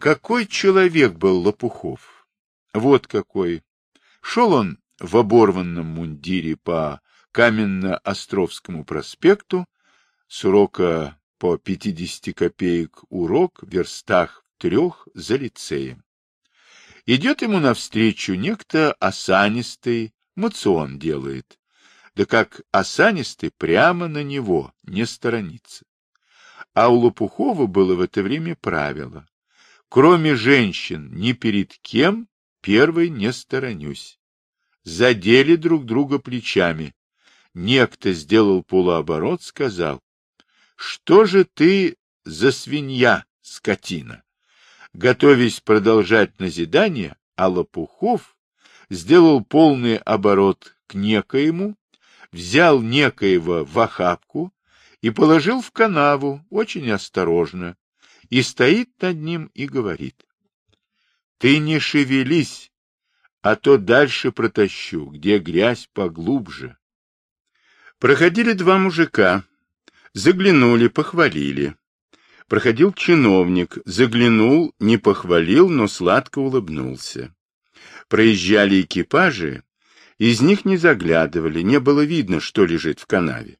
Какой человек был Лопухов? Вот какой. Шел он в оборванном мундире по Каменно-Островскому проспекту, с урока по 50 копеек урок в верстах трех за лицеем. Идет ему навстречу некто осанистый, мацион делает, да как осанистый прямо на него не сторонится. А у Лопухова было в это время правило. Кроме женщин, ни перед кем первый не сторонюсь. Задели друг друга плечами. Некто сделал полуоборот, сказал, что же ты за свинья, скотина? Готовясь продолжать назидание, а Лопухов сделал полный оборот к некоему, взял некоего в охапку и положил в канаву очень осторожно, и стоит над ним и говорит. Ты не шевелись, а то дальше протащу, где грязь поглубже. Проходили два мужика, заглянули, похвалили. Проходил чиновник, заглянул, не похвалил, но сладко улыбнулся. Проезжали экипажи, из них не заглядывали, не было видно, что лежит в канаве.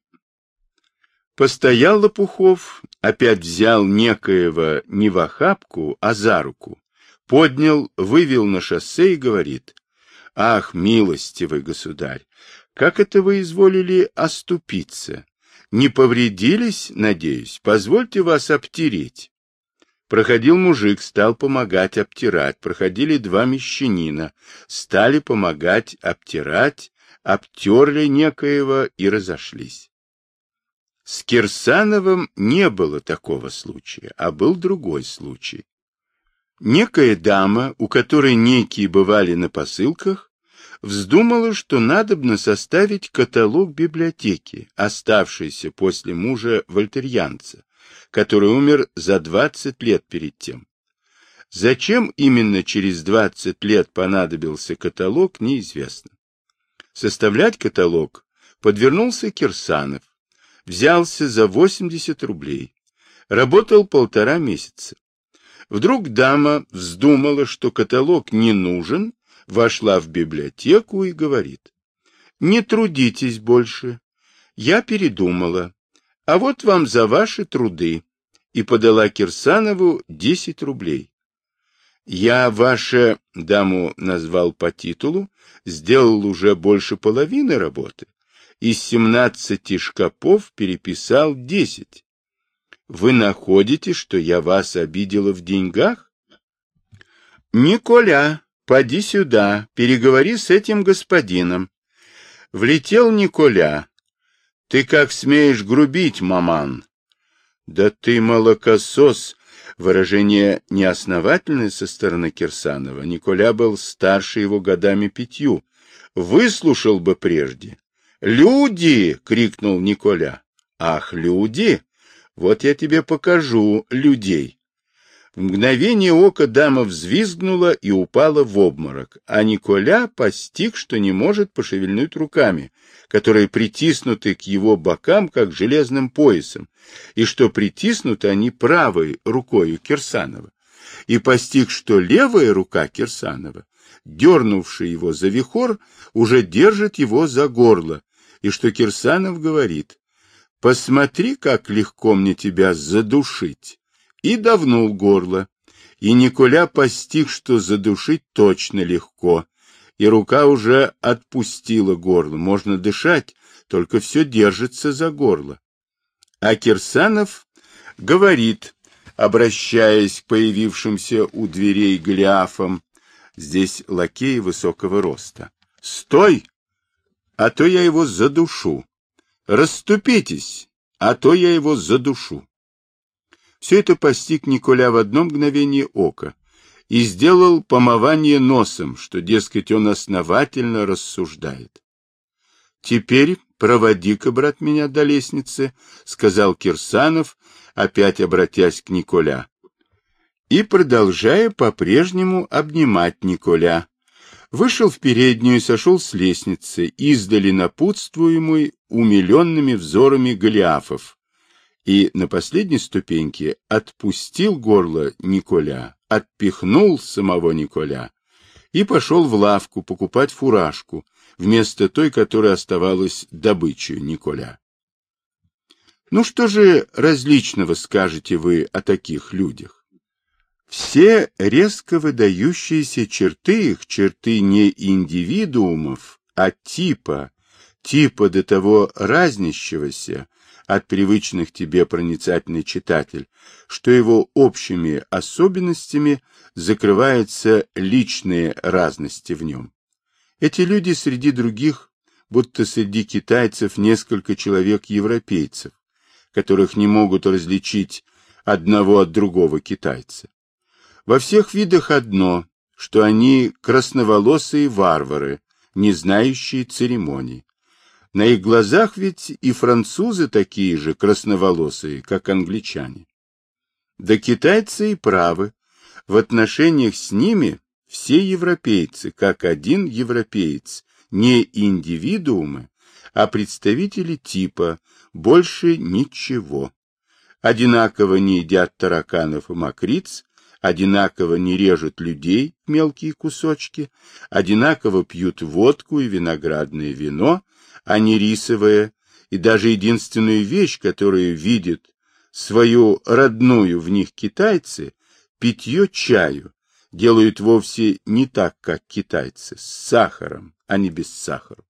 Постоял Лопухов, опять взял некоего не в охапку, а за руку, поднял, вывел на шоссе и говорит, «Ах, милостивый государь, как это вы изволили оступиться? Не повредились, надеюсь? Позвольте вас обтереть. Проходил мужик, стал помогать обтирать. Проходили два мещанина, стали помогать обтирать, обтерли некоего и разошлись. С Кирсановым не было такого случая, а был другой случай. Некая дама, у которой некие бывали на посылках, вздумала, что надобно составить каталог библиотеки, оставшейся после мужа вольтерьянца, который умер за 20 лет перед тем. Зачем именно через 20 лет понадобился каталог, неизвестно. Составлять каталог подвернулся Кирсанов, взялся за 80 рублей, работал полтора месяца. Вдруг дама вздумала, что каталог не нужен, вошла в библиотеку и говорит, «Не трудитесь больше, я передумала, а вот вам за ваши труды» и подала Кирсанову 10 рублей. Я ваше, даму назвал по титулу, сделал уже больше половины работы. Из 17 шкапов переписал 10. Вы находите, что я вас обидела в деньгах? Николя, Поди сюда, переговори с этим господином. Влетел Николя. Ты как смеешь грубить, маман? Да ты молокосос. Выражение неосновательное со стороны Кирсанова. Николя был старше его годами пятью. Выслушал бы прежде. «Люди!» — крикнул Николя. «Ах, люди! Вот я тебе покажу людей!» В мгновение ока дама взвизгнула и упала в обморок, а Николя постиг, что не может пошевельнуть руками, которые притиснуты к его бокам, как железным поясом, и что притиснуты они правой рукой Кирсанова, и постиг, что левая рука Кирсанова, дернувшая его за вихор, уже держит его за горло, и что Кирсанов говорит, «Посмотри, как легко мне тебя задушить» и давнул горло. И Николя постиг, что задушить точно легко, и рука уже отпустила горло. Можно дышать, только все держится за горло. А Кирсанов говорит, обращаясь к появившимся у дверей Голиафам, здесь лакеи высокого роста. «Стой, а то я его задушу! Расступитесь, а то я его задушу!» Все это постиг Николя в одно мгновение ока и сделал помывание носом, что, дескать, он основательно рассуждает. «Теперь проводи-ка, брат, меня до лестницы», — сказал Кирсанов, опять обратясь к Николя. И, продолжая по-прежнему обнимать Николя, вышел в переднюю и сошел с лестницы, издали напутствуемый умиленными взорами Голиафов, и на последней ступеньке отпустил горло Николя, отпихнул самого Николя и пошел в лавку покупать фуражку, вместо той, которая оставалась добычей Николя. Ну что же различного скажете вы о таких людях? Все резко выдающиеся черты их, черты не индивидуумов, а типа, типа до того разнящегося от привычных тебе проницательный читатель, что его общими особенностями закрываются личные разности в нем. Эти люди среди других, будто среди китайцев несколько человек-европейцев, которых не могут различить одного от другого китайца. Во всех видах одно, что они красноволосые варвары, не знающие церемоний. На их глазах ведь и французы такие же красноволосые, как англичане. Да китайцы и правы. В отношениях с ними все европейцы, как один европеец, не индивидуумы, а представители типа, больше ничего. Одинаково не едят тараканов и мокриц, одинаково не режут людей мелкие кусочки, одинаково пьют водку и виноградное вино, а не рисовое, и даже единственную вещь, которую видят свою родную в них китайцы, питье чаю, делают вовсе не так, как китайцы, с сахаром, а не без сахара.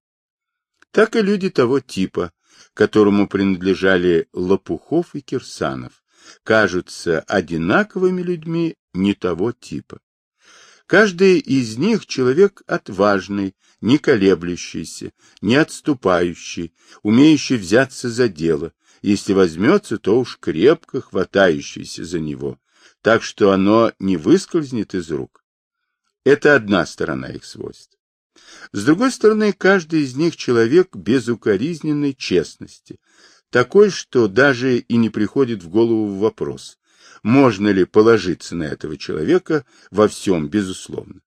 Так и люди того типа, которому принадлежали Лопухов и Кирсанов, кажутся одинаковыми людьми не того типа. Каждый из них человек отважный, не колеблющийся, не отступающий, умеющий взяться за дело, если возьмется, то уж крепко хватающийся за него, так что оно не выскользнет из рук. Это одна сторона их свойств. С другой стороны, каждый из них человек безукоризненной честности, такой, что даже и не приходит в голову вопрос, можно ли положиться на этого человека во всем, безусловно.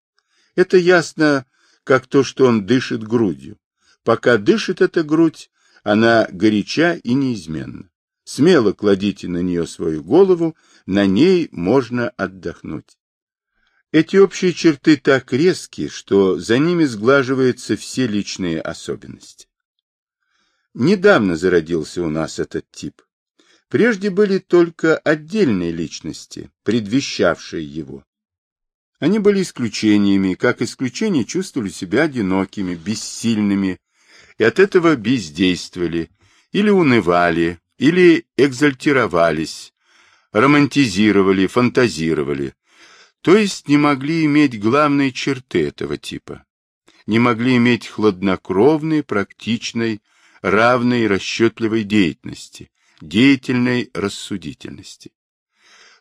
Это ясно, как то, что он дышит грудью. Пока дышит эта грудь, она горяча и неизменна. Смело кладите на нее свою голову, на ней можно отдохнуть. Эти общие черты так резкие, что за ними сглаживаются все личные особенности. Недавно зародился у нас этот тип. Прежде были только отдельные личности, предвещавшие его. Они были исключениями, как исключения чувствовали себя одинокими, бессильными, и от этого бездействовали, или унывали, или экзальтировались, романтизировали, фантазировали, то есть не могли иметь главные черты этого типа, не могли иметь хладнокровной, практичной, равной расчетливой деятельности, деятельной рассудительности.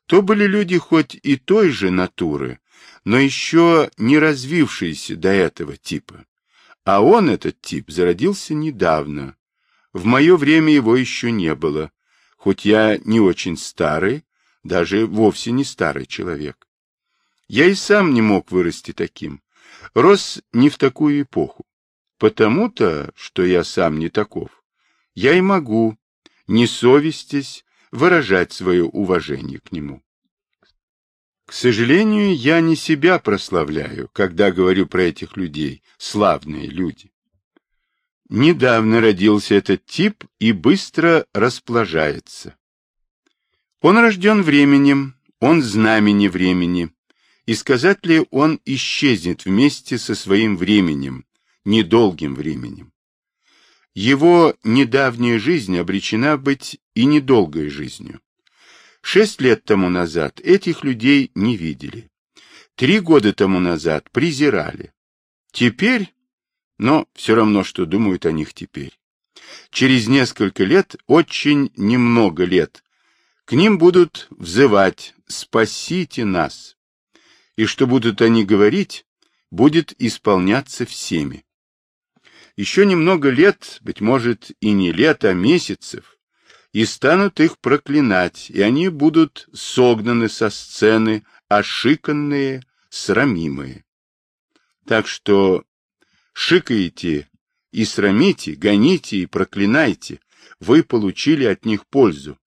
То были люди хоть и той же натуры, но еще не развившиеся до этого типа. А он, этот тип, зародился недавно. В мое время его еще не было, хоть я не очень старый, даже вовсе не старый человек. Я и сам не мог вырасти таким. Рос не в такую эпоху. Потому-то, что я сам не таков, я и могу, не совестясь, выражать свое уважение к нему. К сожалению, я не себя прославляю, когда говорю про этих людей, славные люди. Недавно родился этот тип и быстро расплажается. Он рожден временем, он знамени времени, и сказать ли он исчезнет вместе со своим временем, недолгим временем. Его недавняя жизнь обречена быть и недолгой жизнью. Шесть лет тому назад этих людей не видели. Три года тому назад презирали. Теперь, но все равно, что думают о них теперь. Через несколько лет, очень немного лет, к ним будут взывать «Спасите нас!» И что будут они говорить, будет исполняться всеми. Еще немного лет, быть может, и не лет, а месяцев, и станут их проклинать, и они будут согнаны со сцены, ошиканные, срамимые. Так что шикаете и срамите, гоните и проклинайте, вы получили от них пользу,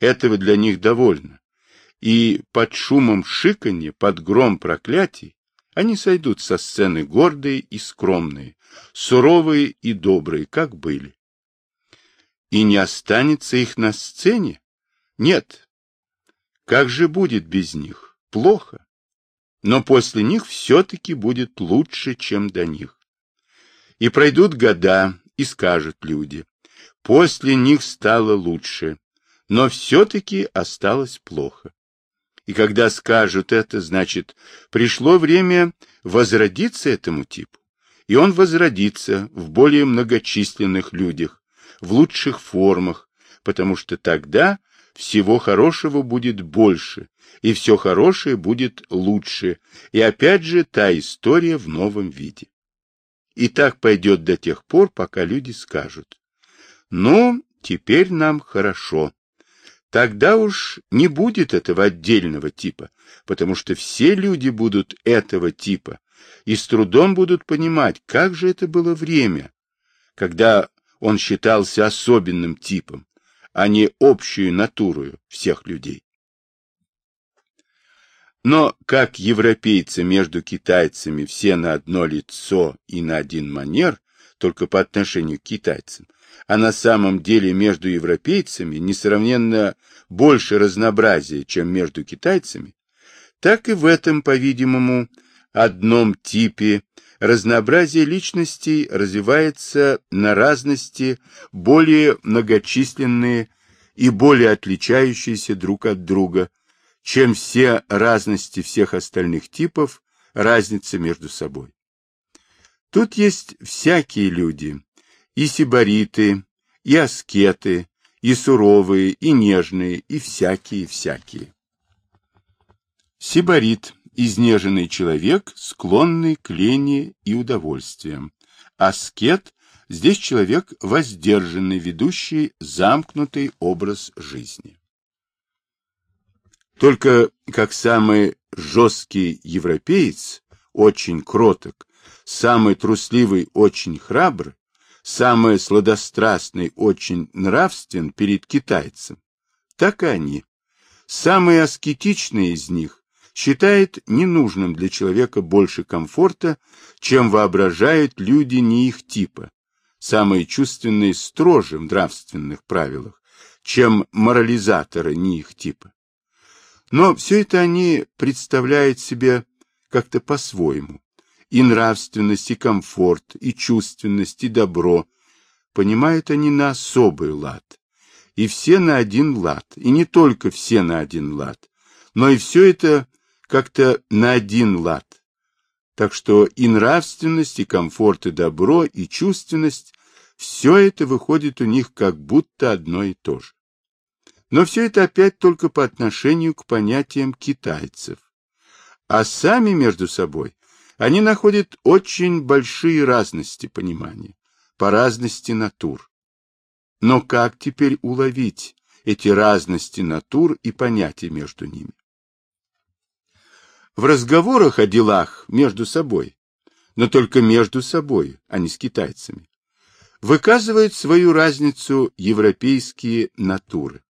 Этого для них довольно. И под шумом шиканья, под гром проклятий, они сойдут со сцены гордые и скромные, суровые и добрые, как были. И не останется их на сцене? Нет. Как же будет без них? Плохо. Но после них все-таки будет лучше, чем до них. И пройдут года, и скажут люди. После них стало лучше, но все-таки осталось плохо. И когда скажут это, значит, пришло время возродиться этому типу. И он возродится в более многочисленных людях, в лучших формах, потому что тогда всего хорошего будет больше, и все хорошее будет лучше, и опять же та история в новом виде. И так пойдет до тех пор, пока люди скажут, ну, теперь нам хорошо. Тогда уж не будет этого отдельного типа, потому что все люди будут этого типа и с трудом будут понимать, как же это было время, когда он считался особенным типом, а не общую натурою всех людей. Но как европейцы между китайцами все на одно лицо и на один манер, только по отношению к китайцам, а на самом деле между европейцами несравненно больше разнообразия, чем между китайцами, так и в этом, по-видимому, одном типе разнообразие личностей развивается на разности, более многочисленные и более отличающиеся друг от друга, чем все разности всех остальных типов, разница между собой. Тут есть всякие люди, и сибариты, и аскеты, и суровые, и нежные, и всякие-всякие. Сибарит изнеженный человек, склонный к лени и удовольствиям. Аскет – здесь человек воздержанный, ведущий замкнутый образ жизни. Только как самый жесткий европеец, очень кроток, самый трусливый, очень храбр, самый сладострастный, очень нравствен перед китайцем, так и они. Самые аскетичные из них считает ненужным для человека больше комфорта, чем воображают люди не их типа, самые чувственные строже в нравственных правилах, чем морализаторы не их типа. Но все это они представляют себе как-то по-своему. И нравственность, и комфорт, и чувственность, и добро понимают они на особый лад. И все на один лад, и не только все на один лад, но и все это как-то на один лад. Так что и нравственность, и комфорт, и добро, и чувственность – все это выходит у них как будто одно и то же. Но все это опять только по отношению к понятиям китайцев. А сами между собой они находят очень большие разности понимания, по разности натур. Но как теперь уловить эти разности натур и понятия между ними? В разговорах о делах между собой, но только между собой, а не с китайцами, выказывают свою разницу европейские натуры.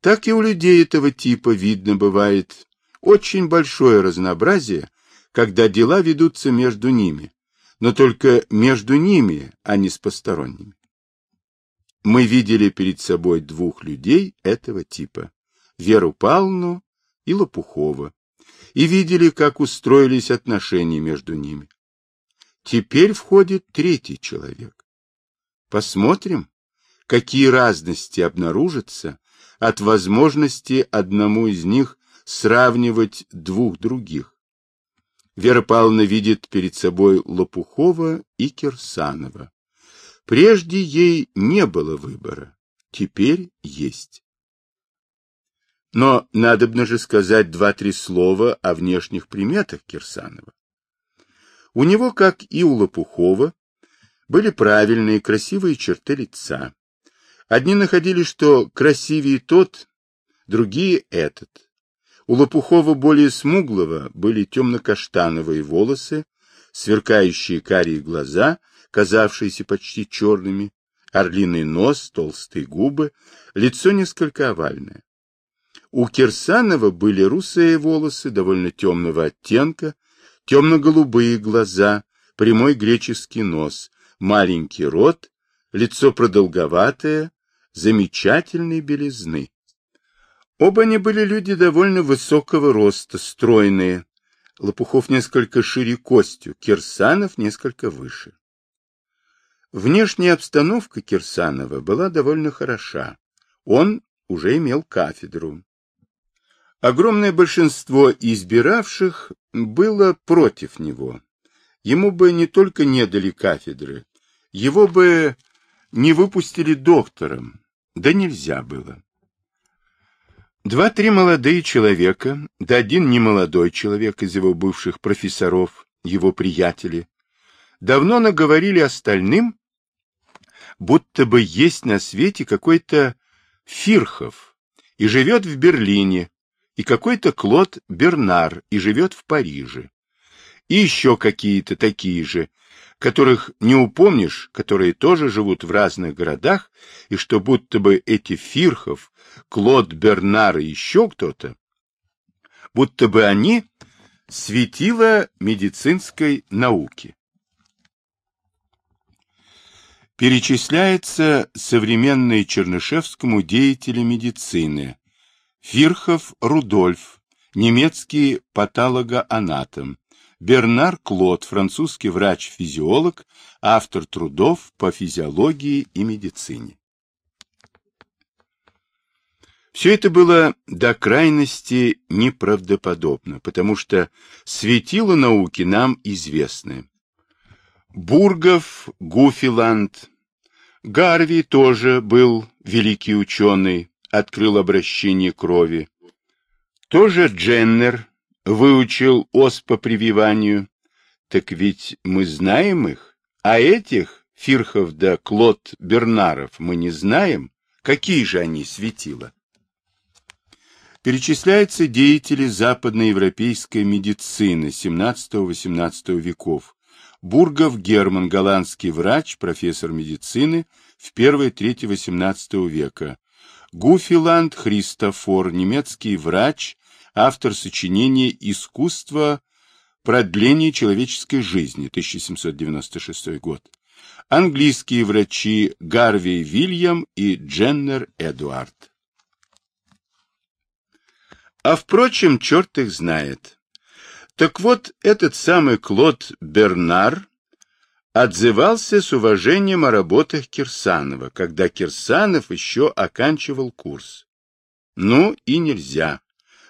Так и у людей этого типа видно бывает очень большое разнообразие, когда дела ведутся между ними, но только между ними, а не с посторонними. Мы видели перед собой двух людей этого типа – Веру Павловну и Лопухова, и видели, как устроились отношения между ними. Теперь входит третий человек. Посмотрим, какие разности обнаружатся от возможности одному из них сравнивать двух других. Вера Павловна видит перед собой Лопухова и Кирсанова. Прежде ей не было выбора, теперь есть. Но надобно же сказать два-три слова о внешних приметах Кирсанова. У него, как и у Лопухова, были правильные красивые черты лица. Одни находили, что красивее тот, другие этот. У Лопухова более смуглого были темно-каштановые волосы, сверкающие карие глаза, казавшиеся почти черными, Орлиный нос, толстые губы, лицо несколько овальное. У Кирсанова были русые волосы довольно темного оттенка, темно-голубые глаза, прямой греческий нос, маленький рот, лицо продолговатое, замечательной белизны. Оба они были люди довольно высокого роста, стройные. Лопухов несколько шире костью, Кирсанов несколько выше. Внешняя обстановка Кирсанова была довольно хороша. Он уже имел кафедру. Огромное большинство избиравших было против него. Ему бы не только не дали кафедры, его бы не выпустили доктором, да нельзя было. Два-три молодые человека, да один немолодой человек из его бывших профессоров, его приятели, давно наговорили остальным, будто бы есть на свете какой-то Фирхов и живет в Берлине, и какой-то Клод Бернар и живет в Париже, и еще какие-то такие же, которых не упомнишь, которые тоже живут в разных городах, и что будто бы эти Фирхов, Клод Бернар и еще кто-то, будто бы они светило медицинской науки. Перечисляется современные Чернышевскому деятели медицины. Фирхов Рудольф, немецкий патологоанатом, Бернар Клод, французский врач-физиолог, автор трудов по физиологии и медицине. Все это было до крайности неправдоподобно, потому что светило науки нам известны. Бургов, Гуфиланд, Гарви тоже был великий ученый, открыл обращение крови. Тоже Дженнер, выучил ос по прививанию, так ведь мы знаем их, а этих Фирхов да Клод Бернаров мы не знаем, какие же они светила. Перечисляются деятели западноевропейской медицины XVII-XVIII веков. Бургов Герман, голландский врач, профессор медицины в первой трети XVIII века. Гуфиланд Христофор, немецкий врач, автор сочинения «Искусство продления человеческой жизни», 1796 год. Английские врачи Гарви Вильям и Дженнер Эдуард. А впрочем, черт их знает. Так вот, этот самый Клод Бернар отзывался с уважением о работах Кирсанова, когда Кирсанов еще оканчивал курс. Ну и нельзя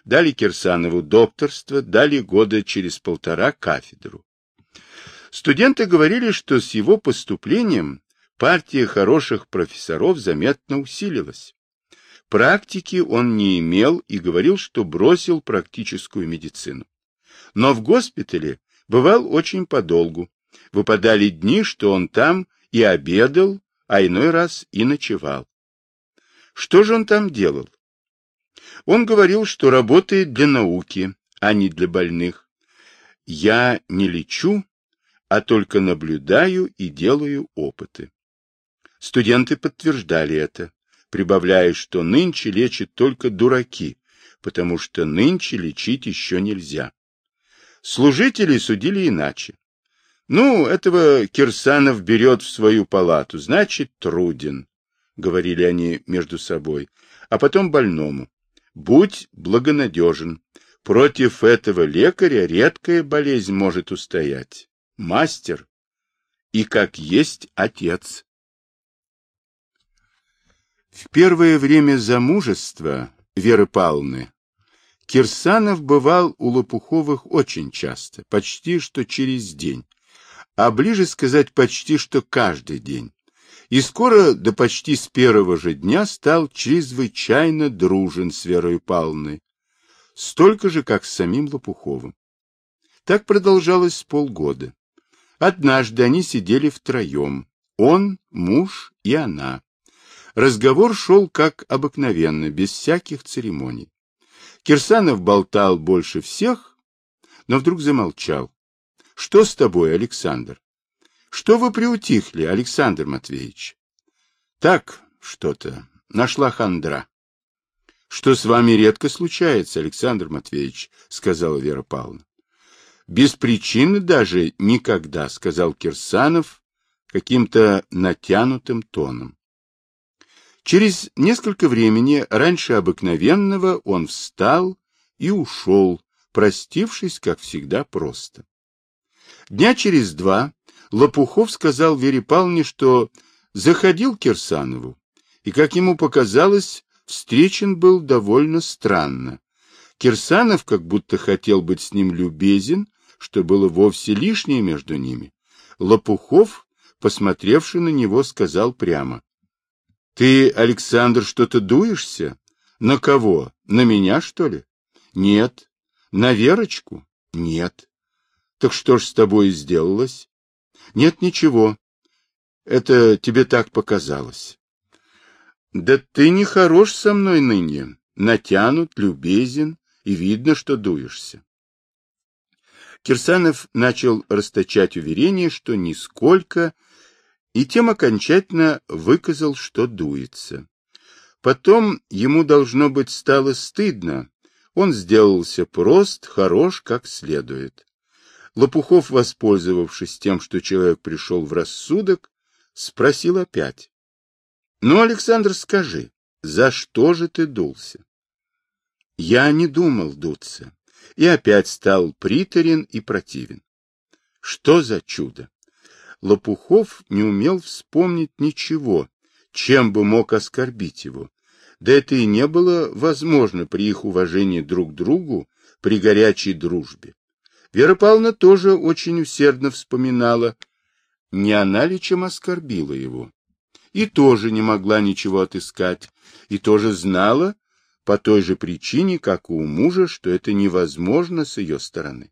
дали Кирсанову докторство, дали года через полтора кафедру. Студенты говорили, что с его поступлением партия хороших профессоров заметно усилилась. Практики он не имел и говорил, что бросил практическую медицину. Но в госпитале бывал очень подолгу. Выпадали дни, что он там и обедал, а иной раз и ночевал. Что же он там делал? Он говорил, что работает для науки, а не для больных. Я не лечу, а только наблюдаю и делаю опыты. Студенты подтверждали это, прибавляя, что нынче лечат только дураки, потому что нынче лечить еще нельзя. Служители судили иначе. Ну, этого Кирсанов берет в свою палату, значит, труден, говорили они между собой, а потом больному. Будь благонадежен. Против этого лекаря редкая болезнь может устоять. Мастер и как есть отец. В первое время замужества Веры Павловны Кирсанов бывал у Лопуховых очень часто, почти что через день, а ближе сказать почти что каждый день и скоро, до почти с первого же дня, стал чрезвычайно дружен с Верой Павловной, столько же, как с самим Лопуховым. Так продолжалось полгода. Однажды они сидели втроем, он, муж и она. Разговор шел как обыкновенно, без всяких церемоний. Кирсанов болтал больше всех, но вдруг замолчал. — Что с тобой, Александр? Что вы приутихли, Александр Матвеевич? Так, что-то. Нашла хандра. Что с вами редко случается, Александр Матвеевич, сказала Вера Павловна. Без причины даже никогда, сказал Кирсанов каким-то натянутым тоном. Через несколько времени, раньше обыкновенного, он встал и ушел, простившись, как всегда, просто. Дня через два Лопухов сказал Вере Павловне, что заходил к Кирсанову, и, как ему показалось, встречен был довольно странно. Кирсанов как будто хотел быть с ним любезен, что было вовсе лишнее между ними. Лопухов, посмотревший на него, сказал прямо. — Ты, Александр, что-то дуешься? На кого? На меня, что ли? — Нет. — На Верочку? — Нет. — Так что ж с тобой сделалось? — Нет, ничего. Это тебе так показалось. — Да ты не хорош со мной ныне. Натянут, любезен, и видно, что дуешься. Кирсанов начал расточать уверение, что нисколько, и тем окончательно выказал, что дуется. Потом ему, должно быть, стало стыдно. Он сделался прост, хорош, как следует. Лопухов, воспользовавшись тем, что человек пришел в рассудок, спросил опять. — Ну, Александр, скажи, за что же ты дулся? Я не думал дуться и опять стал приторен и противен. Что за чудо? Лопухов не умел вспомнить ничего, чем бы мог оскорбить его. Да это и не было возможно при их уважении друг к другу, при горячей дружбе. Вера Павловна тоже очень усердно вспоминала, не она ли чем оскорбила его. И тоже не могла ничего отыскать, и тоже знала, по той же причине, как и у мужа, что это невозможно с ее стороны.